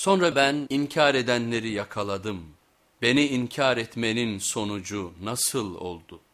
Sonra ben inkar edenleri yakaladım. Beni inkar etmenin sonucu nasıl oldu?''